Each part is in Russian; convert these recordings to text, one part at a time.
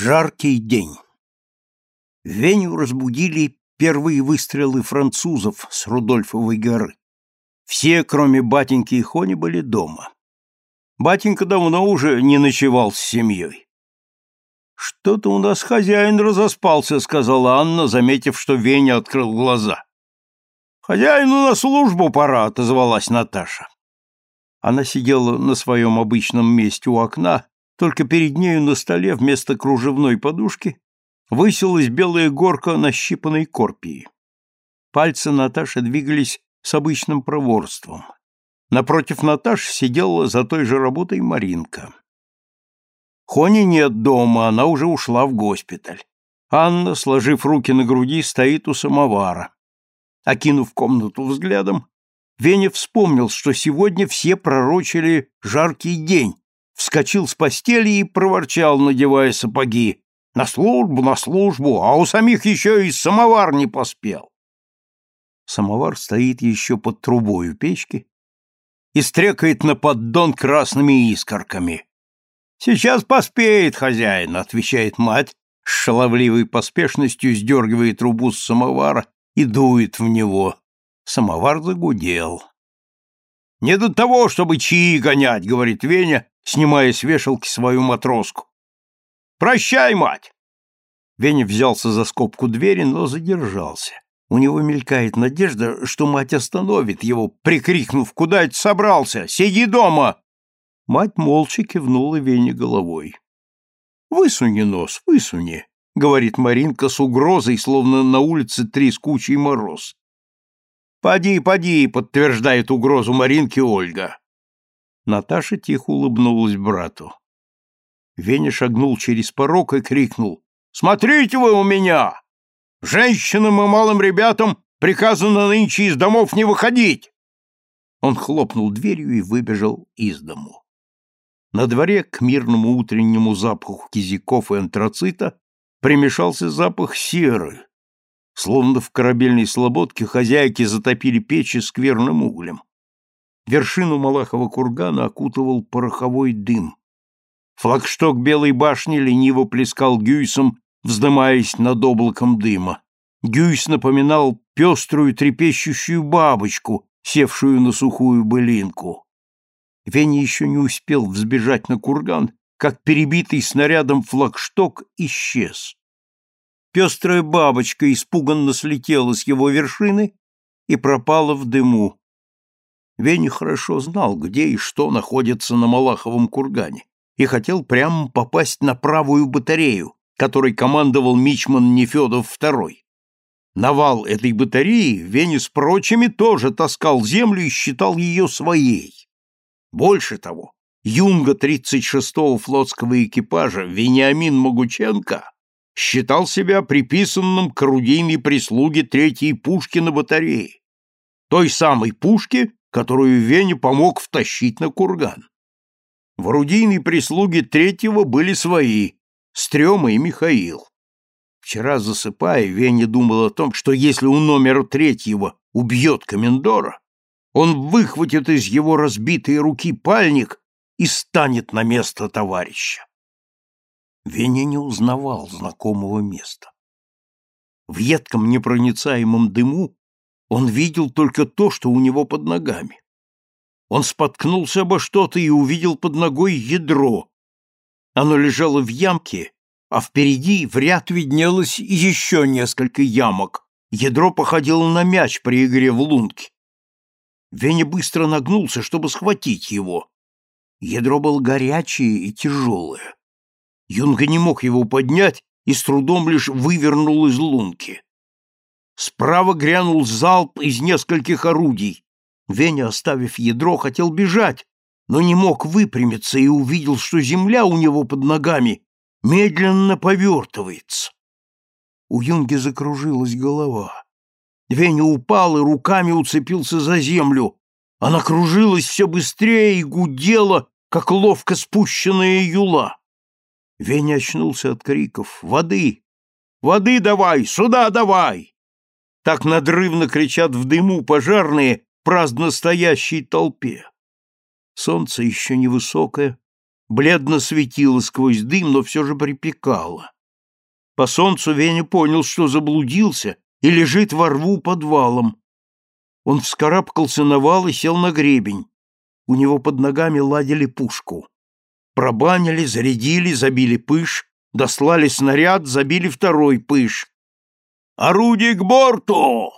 Жаркий день. Веню разбудили первые выстрелы французов с Рудольфовой горы. Все, кроме батеньки и Хони, были дома. Батенька давно уже не ночевал с семьей. «Что-то у нас хозяин разоспался», — сказала Анна, заметив, что Веня открыл глаза. «Хозяину на службу пора», — отозвалась Наташа. Она сидела на своем обычном месте у окна, только перед нею на столе вместо кружевной подушки высилась белая горка нащипанной корпии. Пальцы Наташи двигались с обычным проворством. Напротив Наташи сидела за той же работой Маринка. Хони нет дома, она уже ушла в госпиталь. Анна, сложив руки на груди, стоит у самовара. Окинув комнату взглядом, Веня вспомнил, что сегодня все пророчили жаркий день, вскочил с постели и проворчал, надевая сапоги. На службу, на службу, а у самих еще и самовар не поспел. Самовар стоит еще под трубой у печки и стрекает на поддон красными искорками. «Сейчас поспеет хозяин», — отвечает мать, с шаловливой поспешностью сдергивая трубу с самовара и дует в него. Самовар загудел. «Не до того, чтобы чаи гонять», — говорит Веня, снимая с вешалки свою матроску. «Прощай, мать!» Веня взялся за скобку двери, но задержался. У него мелькает надежда, что мать остановит его, прикрикнув «Куда это собрался? Сиди дома!» Мать молча кивнула Вене головой. «Высуни нос, высуни», — говорит Маринка с угрозой, словно на улице трескучий мороз. «Поди, поди», — подтверждает угрозу Маринки Ольга. Наташа тихо улыбнулась брату. Веня шагнул через порог и крикнул. «Смотрите вы у меня! Женщинам и малым ребятам приказано нынче из домов не выходить!» Он хлопнул дверью и выбежал из дому. На дворе к мирному утреннему запаху кизиков и антрацита примешался запах серы, словно в корабельной слободке хозяйки затопили печи скверным углем. Вершину Малахова кургана окутывал пороховой дым. Флагшток Белой башни лениво плескал гюйсом, вздымаясь над облаком дыма. Гюйс напоминал пеструю трепещущую бабочку, севшую на сухую былинку. Веня еще не успел взбежать на курган, как перебитый снарядом флагшток исчез. Пестрая бабочка испуганно слетела с его вершины и пропала в дыму. Веня хорошо знал, где и что находится на Малаховом кургане, и хотел прямо попасть на правую батарею, которой командовал мичман Нефедов II. Навал этой батареи Веня с прочими тоже таскал землю и считал ее своей. Больше того, юнга 36-го флотского экипажа Вениамин Могученко считал себя приписанным к орудийной прислуге третьей пушки на батарее, той самой пушки, которую Вене помог втащить на курган. В орудийной прислуге третьего были свои, Стрёма и Михаил. Вчера, засыпая, Веня думал о том, что если у номера третьего убьет комендора, он выхватит из его разбитой руки пальник и станет на место товарища. Веня не узнавал знакомого места. В едком непроницаемом дыму он видел только то, что у него под ногами. Он споткнулся обо что-то и увидел под ногой ядро. Оно лежало в ямке, а впереди в ряд виднелось еще несколько ямок. Ядро походило на мяч при игре в лунки. Веня быстро нагнулся, чтобы схватить его. Ядро было горячее и тяжелое. Юнга не мог его поднять и с трудом лишь вывернул из лунки. Справа грянул залп из нескольких орудий. Веня, оставив ядро, хотел бежать, но не мог выпрямиться и увидел, что земля у него под ногами медленно повертывается. У Юнги закружилась голова. Веня упал и руками уцепился за землю. Она кружилась все быстрее и гудела, как ловко спущенная юла. Веня очнулся от криков «Воды! Воды давай! Сюда давай!» Так надрывно кричат в дыму пожарные праздно стоящей толпе. Солнце еще невысокое, бледно светило сквозь дым, но все же припекало. По солнцу Веня понял, что заблудился и лежит во рву под валом. Он вскарабкался на вал и сел на гребень. У него под ногами ладили пушку. Пробанили, зарядили, забили пыш, дослали снаряд, забили второй пыш. «Орудие к борту!»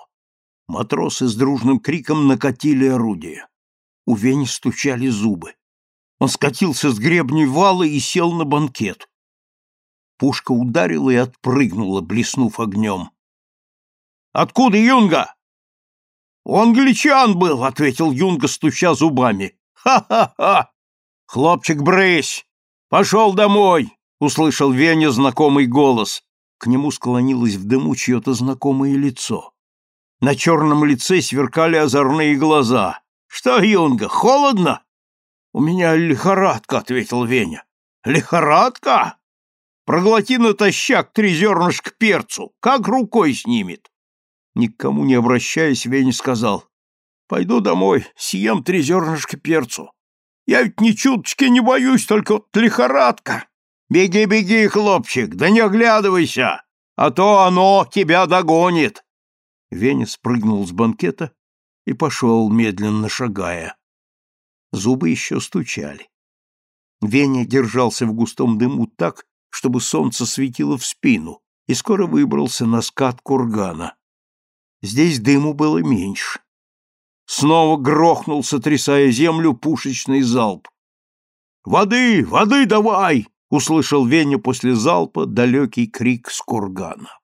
Матросы с дружным криком накатили орудие. У Вени стучали зубы. Он скатился с гребней вала и сел на банкет. Пушка ударила и отпрыгнула, блеснув огнем. «Откуда Юнга?» «У англичан был», — ответил Юнга, стуча зубами. «Ха-ха-ха! Хлопчик, брысь! Пошел домой!» — услышал Веня знакомый голос. К нему склонилось в дыму чье-то знакомое лицо. На черном лице сверкали озорные глаза. «Что, Юнга, холодно?» «У меня лихорадка», — ответил Веня. «Лихорадка?» Проглоти натощак три зернышка перцу, как рукой снимет. Никому не обращаясь, Веня сказал, «Пойду домой, съем три зернышка перцу. Я ведь ни чуточки не боюсь, только вот лихорадка. Беги, беги, хлопчик, да не оглядывайся, а то оно тебя догонит». Веня спрыгнул с банкета и пошел, медленно шагая. Зубы еще стучали. Веня держался в густом дыму так, чтобы солнце светило в спину, и скоро выбрался на скат кургана. Здесь дыму было меньше. Снова грохнул, сотрясая землю, пушечный залп. «Воды! Воды давай!» — услышал Веня после залпа далекий крик с кургана.